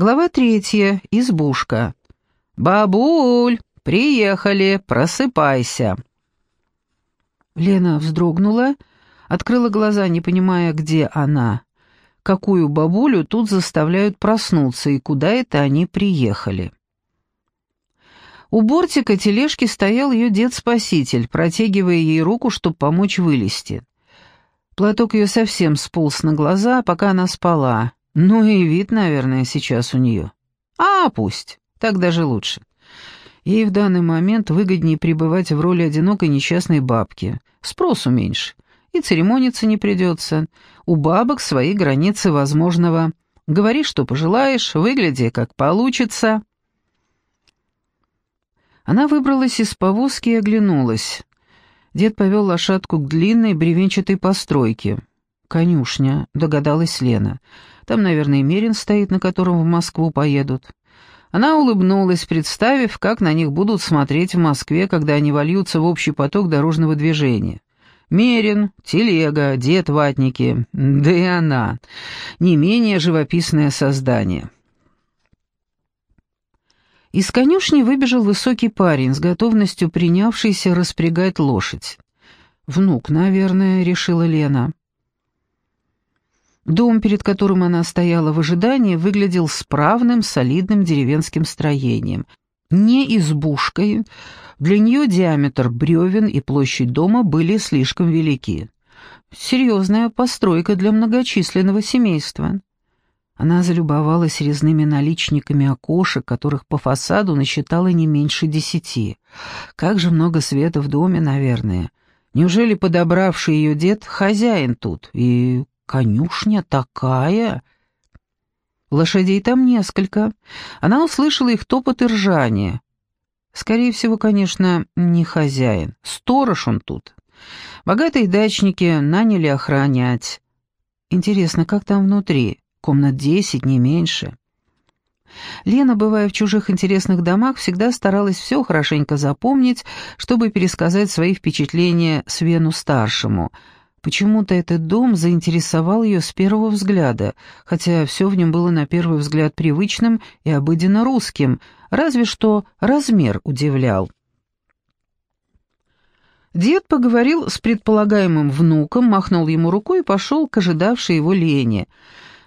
Глава третья. Избушка. «Бабуль, приехали, просыпайся!» Лена вздрогнула, открыла глаза, не понимая, где она. Какую бабулю тут заставляют проснуться и куда это они приехали. У бортика тележки стоял ее дед-спаситель, протягивая ей руку, чтобы помочь вылезти. Платок ее совсем сполз на глаза, пока она спала. Ну и вид, наверное, сейчас у нее. А, пусть, так даже лучше. Ей в данный момент выгоднее пребывать в роли одинокой несчастной бабки. Спросу меньше. И церемониться не придется. У бабок свои границы возможного. Говори, что пожелаешь, выгляди, как получится. Она выбралась из повозки и оглянулась. Дед повел лошадку к длинной бревенчатой постройке. «Конюшня», — догадалась Лена. Там, наверное, Мерин стоит, на котором в Москву поедут. Она улыбнулась, представив, как на них будут смотреть в Москве, когда они вольются в общий поток дорожного движения. Мерин, телега, дед ватники, да и она. Не менее живописное создание. Из конюшни выбежал высокий парень, с готовностью принявшийся распрягать лошадь. «Внук, наверное», — решила Лена. Дом, перед которым она стояла в ожидании, выглядел справным, солидным деревенским строением. Не избушкой, для нее диаметр бревен и площадь дома были слишком велики. Серьезная постройка для многочисленного семейства. Она залюбовалась резными наличниками окошек, которых по фасаду насчитала не меньше десяти. Как же много света в доме, наверное. Неужели подобравший ее дед хозяин тут? И конюшня такая...» Лошадей там несколько. Она услышала их топот и ржание. Скорее всего, конечно, не хозяин. Сторож он тут. Богатые дачники наняли охранять. Интересно, как там внутри? Комнат десять, не меньше. Лена, бывая в чужих интересных домах, всегда старалась все хорошенько запомнить, чтобы пересказать свои впечатления Свену-старшему — Почему-то этот дом заинтересовал ее с первого взгляда, хотя все в нем было на первый взгляд привычным и обыденно русским, разве что размер удивлял. Дед поговорил с предполагаемым внуком, махнул ему рукой и пошел к ожидавшей его Лене.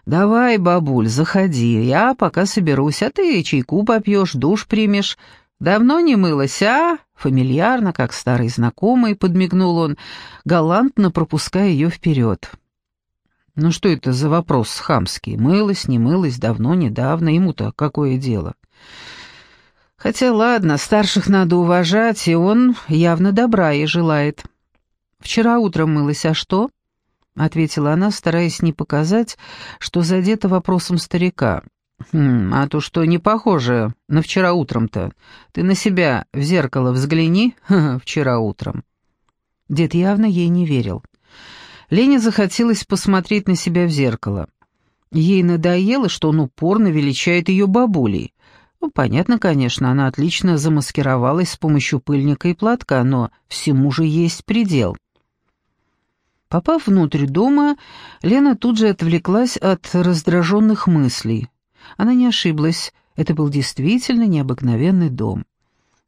«Давай, бабуль, заходи, я пока соберусь, а ты чайку попьешь, душ примешь. Давно не мылась, а?» Фамильярно, как старый знакомый, подмигнул он, галантно пропуская ее вперед. Ну что это за вопрос хамский? Мылась, не мылась, давно, недавно, ему-то какое дело? Хотя ладно, старших надо уважать, и он явно добра ей желает. Вчера утром мылась, а что? — ответила она, стараясь не показать, что задета вопросом старика. «Хм, а то что не похоже на вчера утром-то? Ты на себя в зеркало взгляни, вчера утром». Дед явно ей не верил. Лене захотелось посмотреть на себя в зеркало. Ей надоело, что он упорно величает ее бабулей. Ну, понятно, конечно, она отлично замаскировалась с помощью пыльника и платка, но всему же есть предел. Попав внутрь дома, Лена тут же отвлеклась от раздраженных мыслей. Она не ошиблась, это был действительно необыкновенный дом.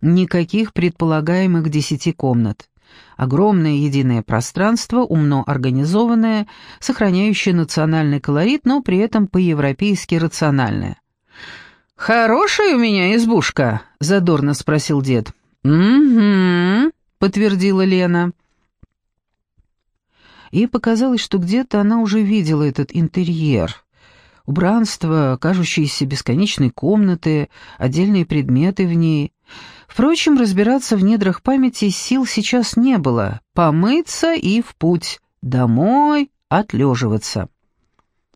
Никаких предполагаемых десяти комнат. Огромное единое пространство, умно организованное, сохраняющее национальный колорит, но при этом по-европейски рациональное. «Хорошая у меня избушка?» — задорно спросил дед. «Угу», — подтвердила Лена. Ей показалось, что где-то она уже видела этот интерьер. Убранство, кажущиеся бесконечной комнаты, отдельные предметы в ней. Впрочем, разбираться в недрах памяти сил сейчас не было. Помыться и в путь. Домой отлеживаться.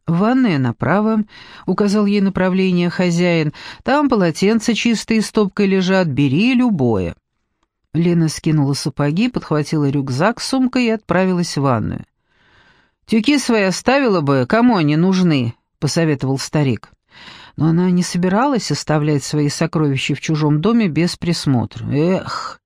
«Ванная направо», — указал ей направление хозяин. «Там полотенца чистые стопкой лежат, бери любое». Лена скинула сапоги, подхватила рюкзак с сумкой и отправилась в ванную. «Тюки свои оставила бы, кому они нужны?» — посоветовал старик. Но она не собиралась оставлять свои сокровища в чужом доме без присмотра. Эх,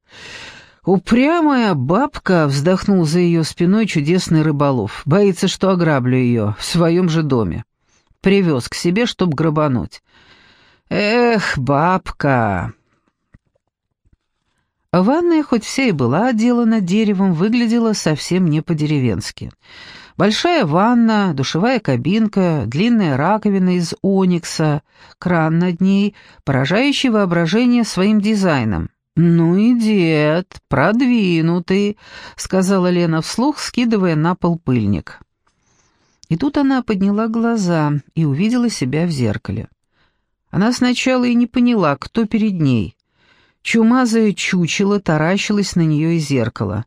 упрямая бабка вздохнул за ее спиной чудесный рыболов. Боится, что ограблю ее в своем же доме. привез к себе, чтоб грабануть. Эх, бабка!» Ванная, хоть вся и была отделана деревом, выглядела совсем не по-деревенски. Большая ванна, душевая кабинка, длинная раковина из оникса, кран над ней, поражающий воображение своим дизайном. «Ну и дед, продвинутый», — сказала Лена вслух, скидывая на пол пыльник. И тут она подняла глаза и увидела себя в зеркале. Она сначала и не поняла, кто перед ней. Чумазое чучело таращилось на нее из зеркала.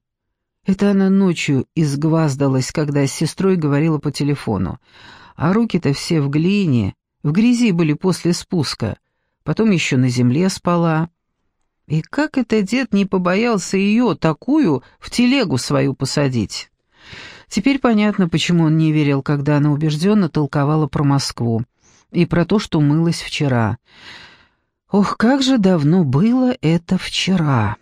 Это она ночью изгваздалась, когда с сестрой говорила по телефону. А руки-то все в глине, в грязи были после спуска. Потом еще на земле спала. И как это дед не побоялся ее, такую, в телегу свою посадить? Теперь понятно, почему он не верил, когда она убежденно толковала про Москву и про то, что мылась вчера. Ох, как же давно было это вчера!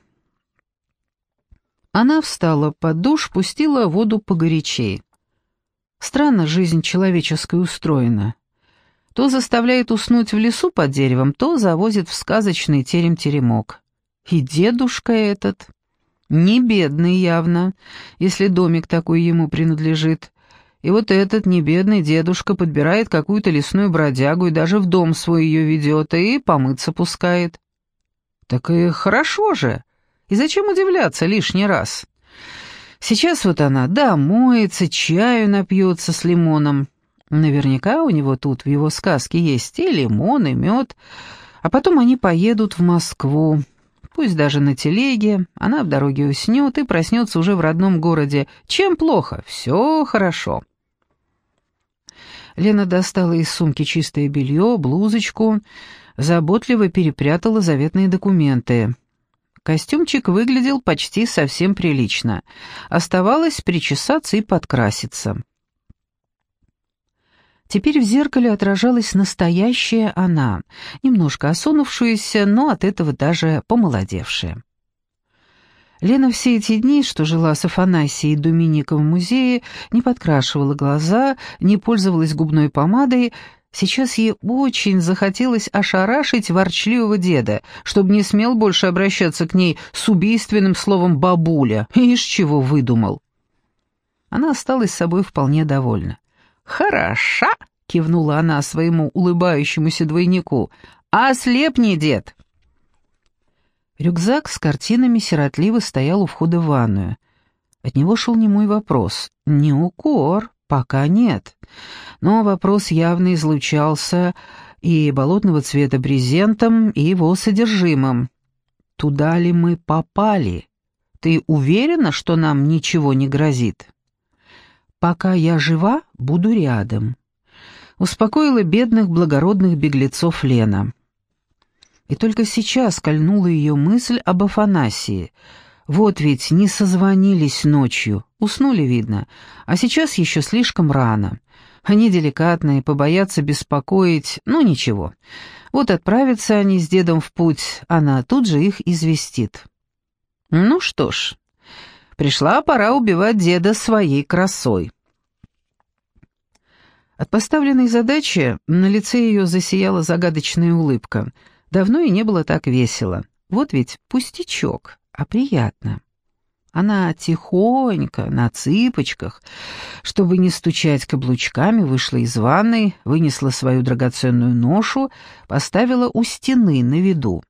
Она встала под душ, пустила воду погорячей. Странно жизнь человеческая устроена. То заставляет уснуть в лесу под деревом, то завозит в сказочный терем-теремок. И дедушка этот, не бедный явно, если домик такой ему принадлежит. И вот этот небедный дедушка подбирает какую-то лесную бродягу и даже в дом свой ее ведет и помыться пускает. Так и хорошо же. И зачем удивляться лишний раз? Сейчас вот она, да, моется, чаю напьется с лимоном. Наверняка у него тут в его сказке есть и лимон, и мед. А потом они поедут в Москву. Пусть даже на телеге, она в дороге уснет и проснется уже в родном городе. Чем плохо? Все хорошо. Лена достала из сумки чистое белье, блузочку, заботливо перепрятала заветные документы. Костюмчик выглядел почти совсем прилично. Оставалось причесаться и подкраситься. Теперь в зеркале отражалась настоящая она, немножко осунувшаяся, но от этого даже помолодевшая. Лена все эти дни, что жила с Афанасией и Домиником в музее, не подкрашивала глаза, не пользовалась губной помадой, Сейчас ей очень захотелось ошарашить ворчливого деда, чтобы не смел больше обращаться к ней с убийственным словом «бабуля». Ишь, чего выдумал. Она осталась собой вполне довольна. «Хороша!» — кивнула она своему улыбающемуся двойнику. «Ослепни, дед!» Рюкзак с картинами сиротливо стоял у входа в ванную. От него шел немой вопрос. «Не укор, пока нет». Но вопрос явно излучался и болотного цвета брезентом, и его содержимым. «Туда ли мы попали? Ты уверена, что нам ничего не грозит?» «Пока я жива, буду рядом», — успокоила бедных благородных беглецов Лена. И только сейчас кольнула ее мысль об Афанасии. Вот ведь не созвонились ночью, уснули, видно, а сейчас еще слишком рано. Они деликатные, побоятся беспокоить, ну ничего. Вот отправятся они с дедом в путь, она тут же их известит. Ну что ж, пришла пора убивать деда своей красой. От поставленной задачи на лице ее засияла загадочная улыбка. Давно и не было так весело. Вот ведь пустячок, а приятно. Она тихонько, на цыпочках, чтобы не стучать каблучками, вышла из ванной, вынесла свою драгоценную ношу, поставила у стены на виду.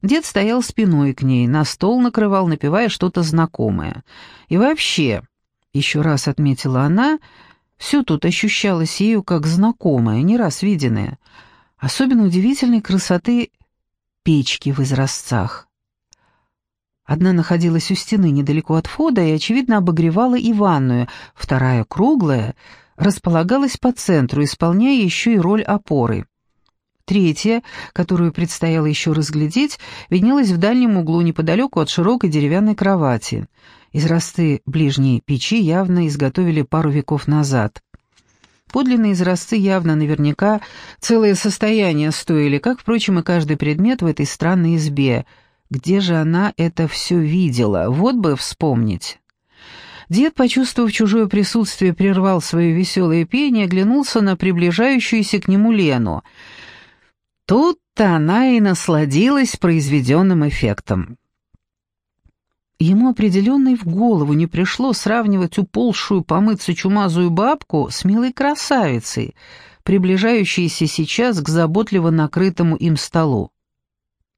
Дед стоял спиной к ней, на стол накрывал, напевая что-то знакомое. И вообще, еще раз отметила она, все тут ощущалось ею как знакомое, не раз виденное. Особенно удивительной красоты печки в изразцах. Одна находилась у стены недалеко от входа и, очевидно, обогревала и ванную, вторая, круглая, располагалась по центру, исполняя еще и роль опоры. Третья, которую предстояло еще разглядеть, виднелась в дальнем углу неподалеку от широкой деревянной кровати. Израсты ближней печи явно изготовили пару веков назад. Подлинные изразцы явно наверняка целое состояние стоили, как, впрочем, и каждый предмет в этой странной избе — где же она это все видела? Вот бы вспомнить. Дед, почувствовав чужое присутствие, прервал свое веселое пение, оглянулся на приближающуюся к нему Лену. Тут-то она и насладилась произведенным эффектом. Ему определенно и в голову не пришло сравнивать уползшую помыться чумазую бабку с милой красавицей, приближающейся сейчас к заботливо накрытому им столу.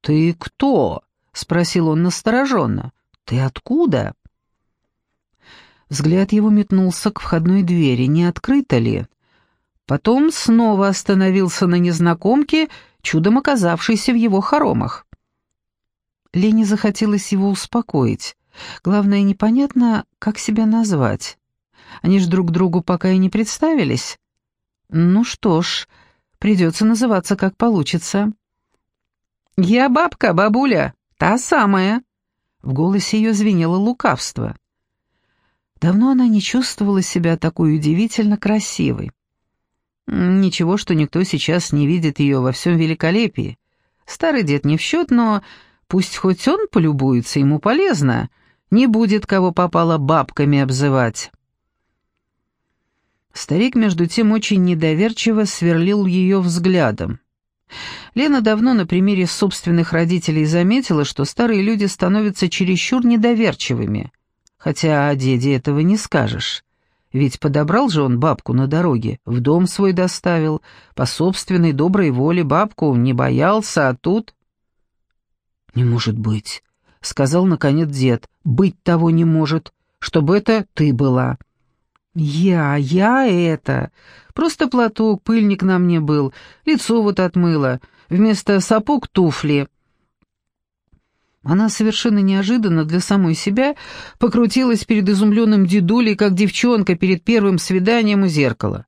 «Ты кто?» — спросил он настороженно. «Ты откуда?» Взгляд его метнулся к входной двери, не открыто ли. Потом снова остановился на незнакомке, чудом оказавшейся в его хоромах. Лене захотелось его успокоить. Главное, непонятно, как себя назвать. Они ж друг другу пока и не представились. Ну что ж, придется называться как получится. «Я бабка, бабуля, та самая!» В голосе ее звенело лукавство. Давно она не чувствовала себя такой удивительно красивой. Ничего, что никто сейчас не видит ее во всем великолепии. Старый дед не в счет, но пусть хоть он полюбуется, ему полезно. Не будет кого попало бабками обзывать. Старик, между тем, очень недоверчиво сверлил ее взглядом. Лена давно на примере собственных родителей заметила, что старые люди становятся чересчур недоверчивыми. Хотя о деде этого не скажешь. Ведь подобрал же он бабку на дороге, в дом свой доставил, по собственной доброй воле бабку не боялся, а тут... «Не может быть», — сказал наконец дед, — «быть того не может, чтобы это ты была». «Я, я это. Просто платок, пыльник на мне был, лицо вот отмыло, вместо сапог туфли». Она совершенно неожиданно для самой себя покрутилась перед изумленным дедулей, как девчонка перед первым свиданием у зеркала.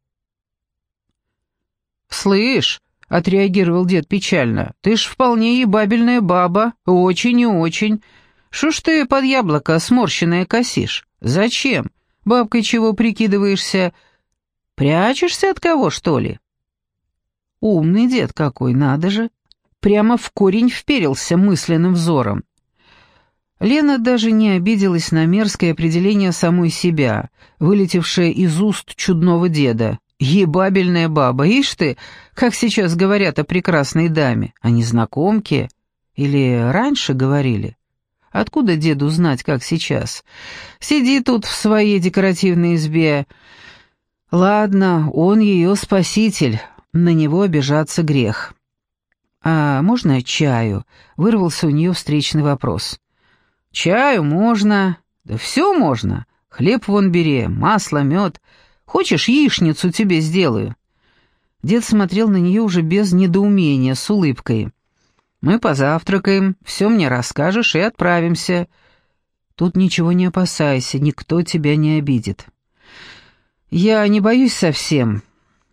«Слышь», — отреагировал дед печально, — «ты ж вполне ебабельная баба, очень и очень. Шо ж ты под яблоко сморщенное косишь? Зачем? Бабкой чего прикидываешься? Прячешься от кого, что ли?» «Умный дед какой, надо же!» Прямо в корень вперился мысленным взором. Лена даже не обиделась на мерзкое определение самой себя, вылетевшее из уст чудного деда. «Ебабельная баба, ишь ты, как сейчас говорят о прекрасной даме, о незнакомке? Или раньше говорили? Откуда деду знать, как сейчас? Сиди тут в своей декоративной избе. Ладно, он ее спаситель, на него обижаться грех». «А можно чаю?» — вырвался у нее встречный вопрос. Чаю можно, да все можно. Хлеб вон бери, масло, мед. Хочешь, яичницу тебе сделаю?» Дед смотрел на нее уже без недоумения, с улыбкой. «Мы позавтракаем, все мне расскажешь и отправимся. Тут ничего не опасайся, никто тебя не обидит». «Я не боюсь совсем.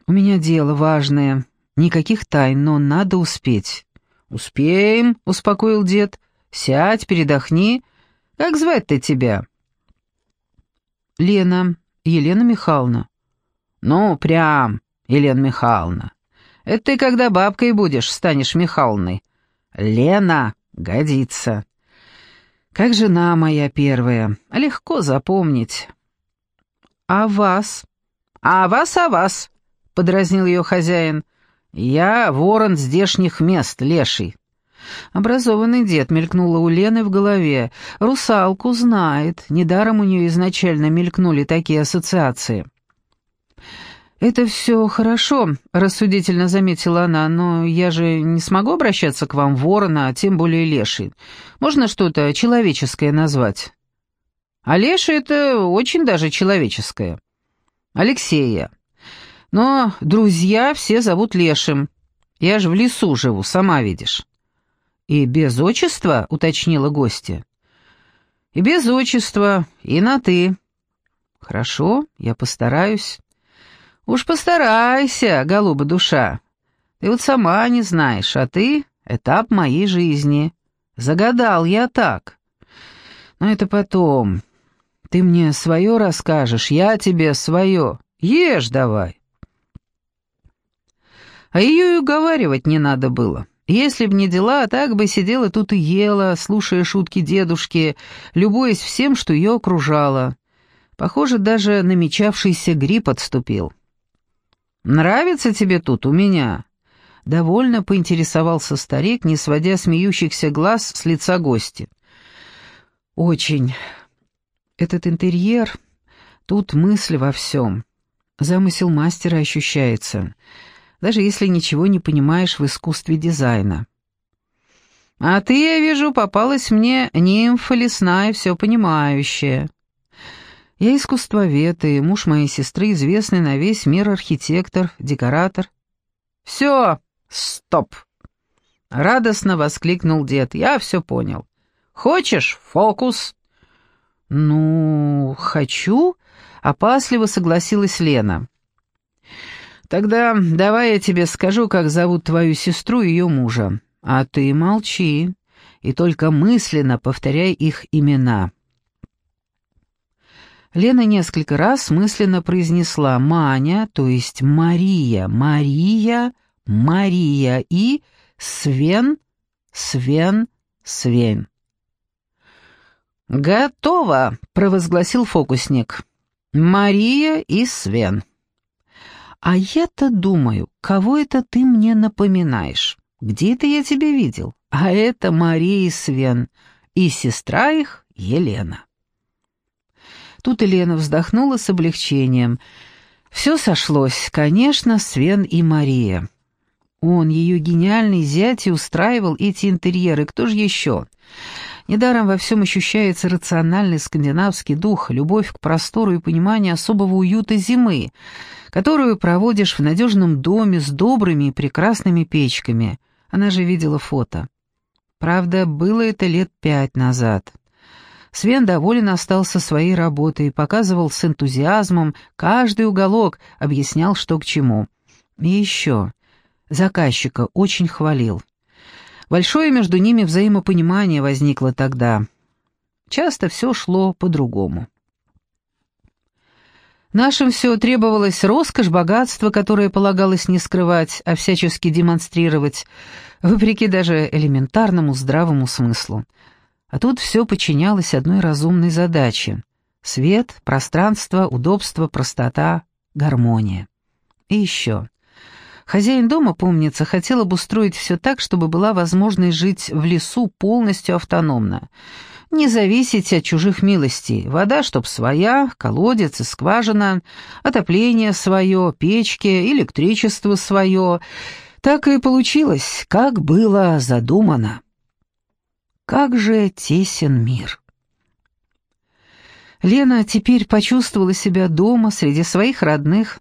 У меня дело важное. Никаких тайн, но надо успеть». «Успеем», — успокоил дед. Сядь, передохни. Как звать-то тебя?» «Лена, Елена Михайловна». «Ну, прям, Елена Михайловна. Это ты когда бабкой будешь, станешь Михайловной. Лена годится. Как жена моя первая, легко запомнить». «А вас?» «А вас, а вас», — подразнил ее хозяин. «Я ворон здешних мест, леший. Образованный дед мелькнула у Лены в голове. Русалку знает, недаром у нее изначально мелькнули такие ассоциации. «Это все хорошо», — рассудительно заметила она, «но я же не смогу обращаться к вам, ворона, а тем более леший. Можно что-то человеческое назвать?» «А леший — это очень даже человеческое». «Алексея. Но друзья все зовут Лешим. Я же в лесу живу, сама видишь». «И без отчества?» — уточнила гостья. «И без отчества, и на «ты». «Хорошо, я постараюсь». «Уж постарайся, голуба душа. Ты вот сама не знаешь, а ты — этап моей жизни. Загадал я так. Но это потом. Ты мне свое расскажешь, я тебе свое. Ешь давай». А ее и уговаривать не надо было. Если б не дела, так бы сидела тут и ела, слушая шутки дедушки, любуясь всем, что ее окружало. Похоже, даже намечавшийся грипп отступил. «Нравится тебе тут у меня?» Довольно поинтересовался старик, не сводя смеющихся глаз с лица гостя. «Очень. Этот интерьер, тут мысль во всем. Замысел мастера ощущается, даже если ничего не понимаешь в искусстве дизайна». «А ты, я вижу, попалась мне нимфа лесная, все понимающая». Я искусствовед и муж моей сестры, известный на весь мир архитектор, декоратор. «Все, «Стоп!» — радостно воскликнул дед. «Я все понял. Хочешь фокус?» «Ну, хочу», — опасливо согласилась Лена. «Тогда давай я тебе скажу, как зовут твою сестру и ее мужа. А ты молчи и только мысленно повторяй их имена». Лена несколько раз мысленно произнесла «Маня», то есть «Мария», «Мария», Мария и Свен, Свен, Свен. «Готово!» — провозгласил фокусник. «Мария и Свен». «А я-то думаю, кого это ты мне напоминаешь? Где это я тебя видел? А это Мария и Свен, и сестра их Елена». Тут Елена вздохнула с облегчением. Все сошлось, конечно, Свен и Мария. Он, ее гениальный зять, и устраивал эти интерьеры, кто же еще? Недаром во всем ощущается рациональный скандинавский дух, любовь к простору и понимание особого уюта зимы, которую проводишь в надежном доме с добрыми и прекрасными печками. Она же видела фото. Правда, было это лет пять назад. Свен доволен остался своей работой, показывал с энтузиазмом каждый уголок, объяснял, что к чему. И еще. Заказчика очень хвалил. Большое между ними взаимопонимание возникло тогда. Часто все шло по-другому. Нашим все требовалось роскошь, богатство, которое полагалось не скрывать, а всячески демонстрировать, вопреки даже элементарному здравому смыслу. А тут все подчинялось одной разумной задаче — свет, пространство, удобство, простота, гармония. И еще. Хозяин дома, помнится, хотел обустроить все так, чтобы была возможность жить в лесу полностью автономно. Не зависеть от чужих милостей. Вода, чтоб своя, колодец и скважина, отопление свое, печки, электричество свое. Так и получилось, как было задумано. Как же тесен мир! Лена теперь почувствовала себя дома среди своих родных,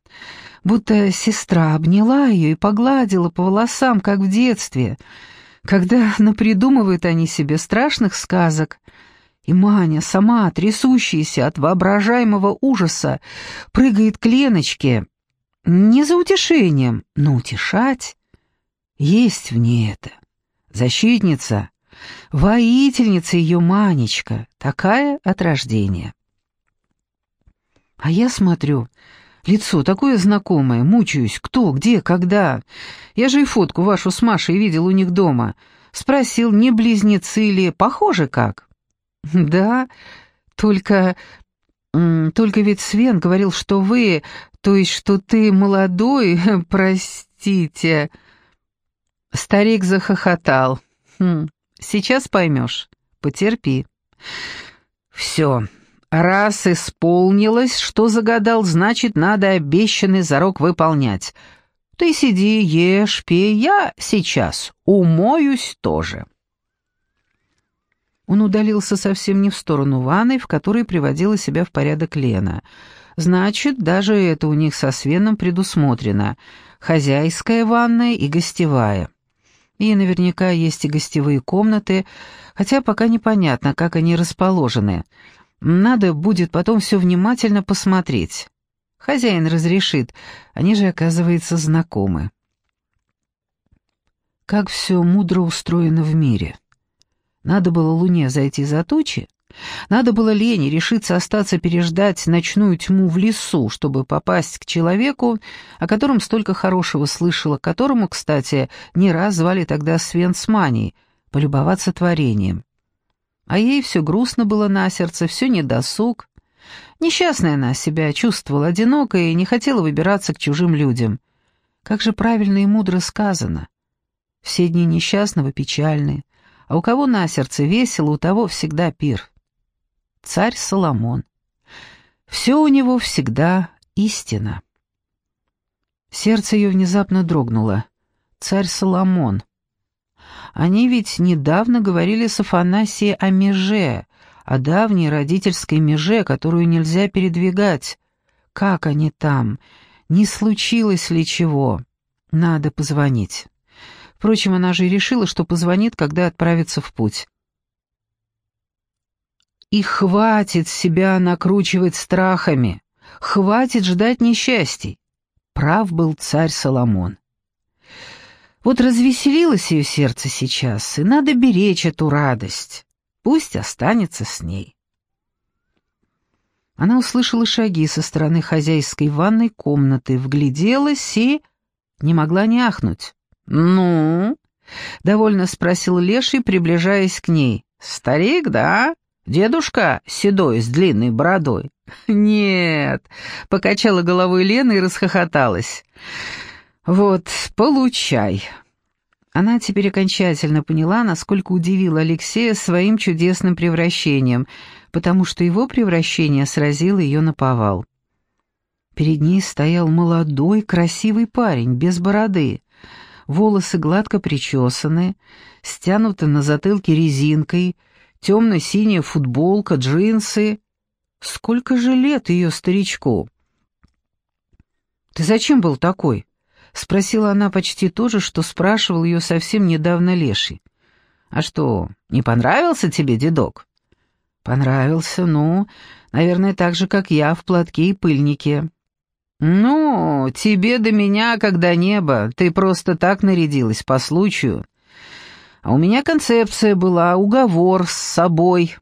будто сестра обняла ее и погладила по волосам, как в детстве, когда напридумывают они себе страшных сказок, и Маня, сама трясущаяся от воображаемого ужаса, прыгает к Леночке, не за утешением, но утешать. Есть в ней это. Защитница, воительница ее Манечка, такая от рождения. А я смотрю, Лицо такое знакомое, мучаюсь, кто, где, когда. Я же и фотку вашу с Машей видел у них дома. Спросил, не близнецы ли, похоже как. Да, только... Только ведь Свен говорил, что вы, то есть что ты молодой, простите. Старик захохотал. Хм, сейчас поймешь, потерпи. Все, Раз исполнилось, что загадал, значит, надо обещанный зарок выполнять. Ты сиди, ешь, пей, я сейчас умоюсь тоже. Он удалился совсем не в сторону ванной, в которой приводила себя в порядок Лена. Значит, даже это у них со Свеном предусмотрено. Хозяйская ванная и гостевая. И наверняка есть и гостевые комнаты, хотя пока непонятно, как они расположены. Надо будет потом все внимательно посмотреть. Хозяин разрешит, они же, оказывается, знакомы. Как все мудро устроено в мире. Надо было Луне зайти за тучи, надо было Лене решиться остаться переждать ночную тьму в лесу, чтобы попасть к человеку, о котором столько хорошего слышала, которому, кстати, не раз звали тогда Свен с Маней, полюбоваться творением. А ей все грустно было на сердце, все недосуг. Несчастная она себя чувствовала одинокой и не хотела выбираться к чужим людям. Как же правильно и мудро сказано. Все дни несчастного печальны, а у кого на сердце весело, у того всегда пир. Царь Соломон. Все у него всегда истина. Сердце ее внезапно дрогнуло. Царь Соломон. Они ведь недавно говорили с Афанасией о меже, о давней родительской меже, которую нельзя передвигать. Как они там? Не случилось ли чего? Надо позвонить. Впрочем, она же решила, что позвонит, когда отправится в путь. И хватит себя накручивать страхами, хватит ждать несчастий. Прав был царь Соломон. Вот развеселилось ее сердце сейчас, и надо беречь эту радость. Пусть останется с ней. Она услышала шаги со стороны хозяйской ванной комнаты, вгляделась и не могла не ахнуть. «Ну?» — довольно спросил Леший, приближаясь к ней. «Старик, да? Дедушка седой с длинной бородой?» «Нет», — покачала головой Лена и расхохоталась. «Вот, получай». Она теперь окончательно поняла, насколько удивила Алексея своим чудесным превращением, потому что его превращение сразило ее на повал. Перед ней стоял молодой, красивый парень, без бороды. Волосы гладко причесаны, стянуты на затылке резинкой, темно-синяя футболка, джинсы. Сколько же лет ее старичку? «Ты зачем был такой?» Спросила она почти то же, что спрашивал ее совсем недавно Леший. «А что, не понравился тебе, дедок?» «Понравился, ну, наверное, так же, как я в платке и пыльнике». «Ну, тебе до меня, когда небо, ты просто так нарядилась по случаю. А у меня концепция была, уговор с собой».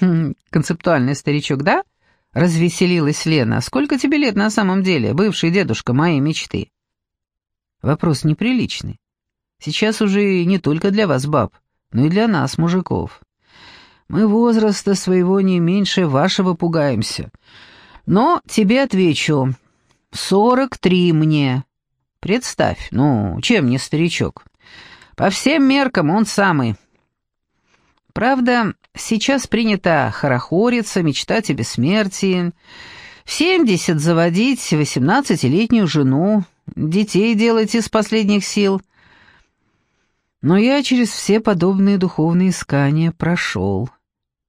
«Хм, концептуальный старичок, да?» — развеселилась Лена. «Сколько тебе лет на самом деле, бывший дедушка моей мечты?» Вопрос неприличный. Сейчас уже не только для вас, баб, но и для нас, мужиков. Мы возраста своего не меньше вашего пугаемся. Но тебе отвечу. Сорок три мне. Представь, ну, чем не старичок? По всем меркам он самый. Правда, сейчас принято хорохориться, мечтать о бессмертии, в семьдесят заводить восемнадцатилетнюю жену, детей делать из последних сил. Но я через все подобные духовные искания прошел.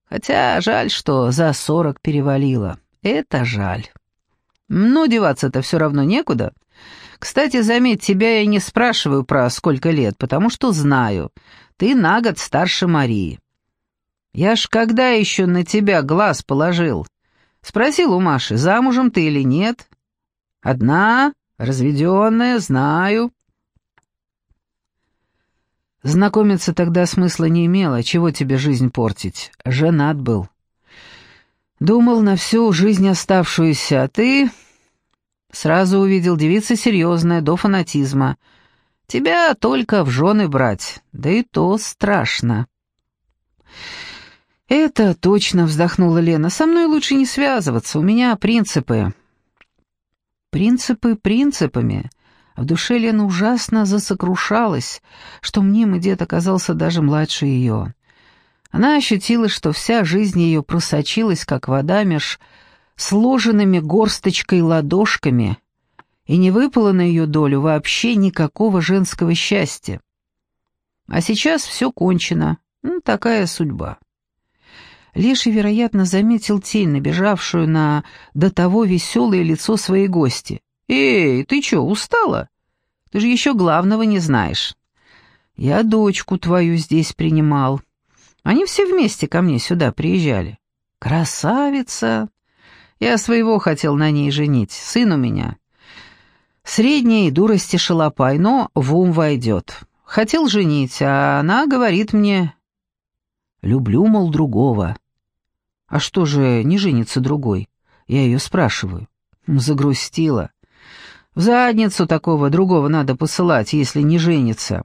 Хотя жаль, что за сорок перевалило. Это жаль. Но деваться-то все равно некуда. Кстати, заметь, тебя я не спрашиваю про сколько лет, потому что знаю. Ты на год старше Марии. Я ж когда еще на тебя глаз положил? Спросил у Маши, замужем ты или нет? Одна, Разведенная, знаю. Знакомиться тогда смысла не имело, чего тебе жизнь портить. Женат был. Думал на всю жизнь оставшуюся, а ты... Сразу увидел девица серьезная, до фанатизма. Тебя только в жены брать, да и то страшно. «Это точно», — вздохнула Лена. «Со мной лучше не связываться, у меня принципы. Принципы принципами. В душе Лена ужасно засокрушалась, что мнимый дед оказался даже младше ее. Она ощутила, что вся жизнь ее просочилась, как вода меж сложенными горсточкой ладошками, и не выпало на ее долю вообще никакого женского счастья. А сейчас все кончено. Ну, такая судьба. Леший, вероятно, заметил тень, набежавшую на до того веселое лицо своей гости. «Эй, ты чё, устала? Ты же еще главного не знаешь. Я дочку твою здесь принимал. Они все вместе ко мне сюда приезжали. Красавица! Я своего хотел на ней женить, сын у меня. Средней дурости шалопай, но в ум войдет. Хотел женить, а она говорит мне... Люблю, мол, другого. «А что же не женится другой?» Я ее спрашиваю. Загрустила. В задницу такого другого надо посылать, если не женится.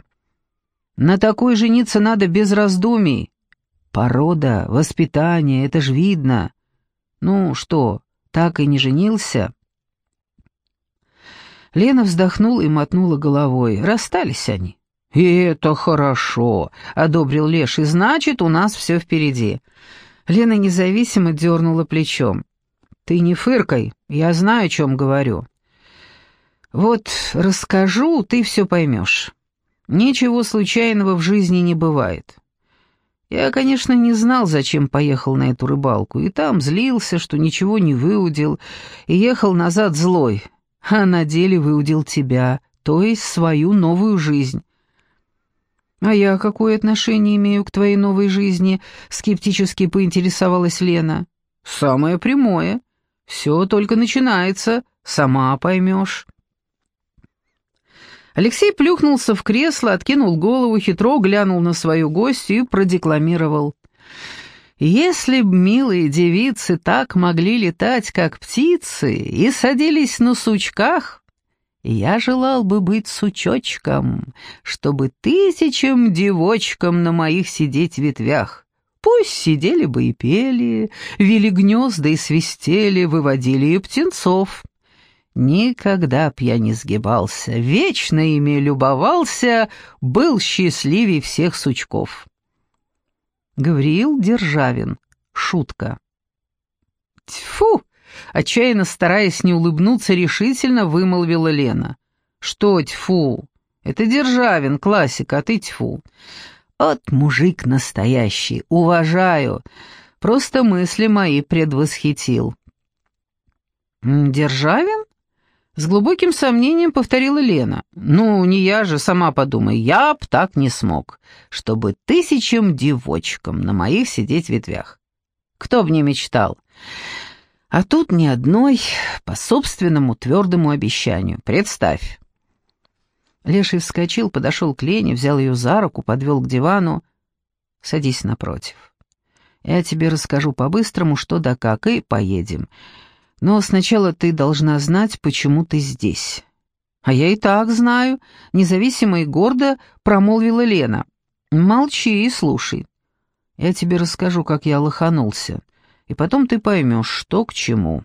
На такой жениться надо без раздумий. Порода, воспитание, это ж видно. Ну что, так и не женился?» Лена вздохнула и мотнула головой. Расстались они. «И это хорошо», — одобрил Леший. «Значит, у нас все впереди». Лена независимо дернула плечом. «Ты не фыркай, я знаю, о чем говорю». «Вот расскажу, ты все поймешь. Ничего случайного в жизни не бывает. Я, конечно, не знал, зачем поехал на эту рыбалку, и там злился, что ничего не выудил, и ехал назад злой, а на деле выудил тебя, то есть свою новую жизнь. «А я какое отношение имею к твоей новой жизни?» — скептически поинтересовалась Лена. «Самое прямое. Все только начинается, сама поймешь». Алексей плюхнулся в кресло, откинул голову, хитро глянул на свою гостью и продекламировал. «Если б милые девицы так могли летать, как птицы, и садились на сучках, я желал бы быть сучочком, чтобы тысячам девочкам на моих сидеть ветвях. Пусть сидели бы и пели, вели гнезда и свистели, выводили и птенцов». Никогда б я не сгибался, вечно ими любовался, был счастливей всех сучков. Гавриил Державин. Шутка. Тьфу! Отчаянно стараясь не улыбнуться, решительно вымолвила Лена. Что тьфу? Это Державин, классика, а ты тьфу. От мужик настоящий, уважаю. Просто мысли мои предвосхитил. Державин? С глубоким сомнением повторила Лена. «Ну, не я же, сама подумай, я б так не смог, чтобы тысячам девочкам на моих сидеть ветвях. Кто б не мечтал? А тут ни одной, по собственному твердому обещанию. Представь». Леший вскочил, подошел к Лене, взял ее за руку, подвел к дивану. «Садись напротив. Я тебе расскажу по-быстрому, что да как, и поедем». Но сначала ты должна знать, почему ты здесь». «А я и так знаю», — независимо и гордо промолвила Лена. «Молчи и слушай. Я тебе расскажу, как я лоханулся, и потом ты поймешь, что к чему».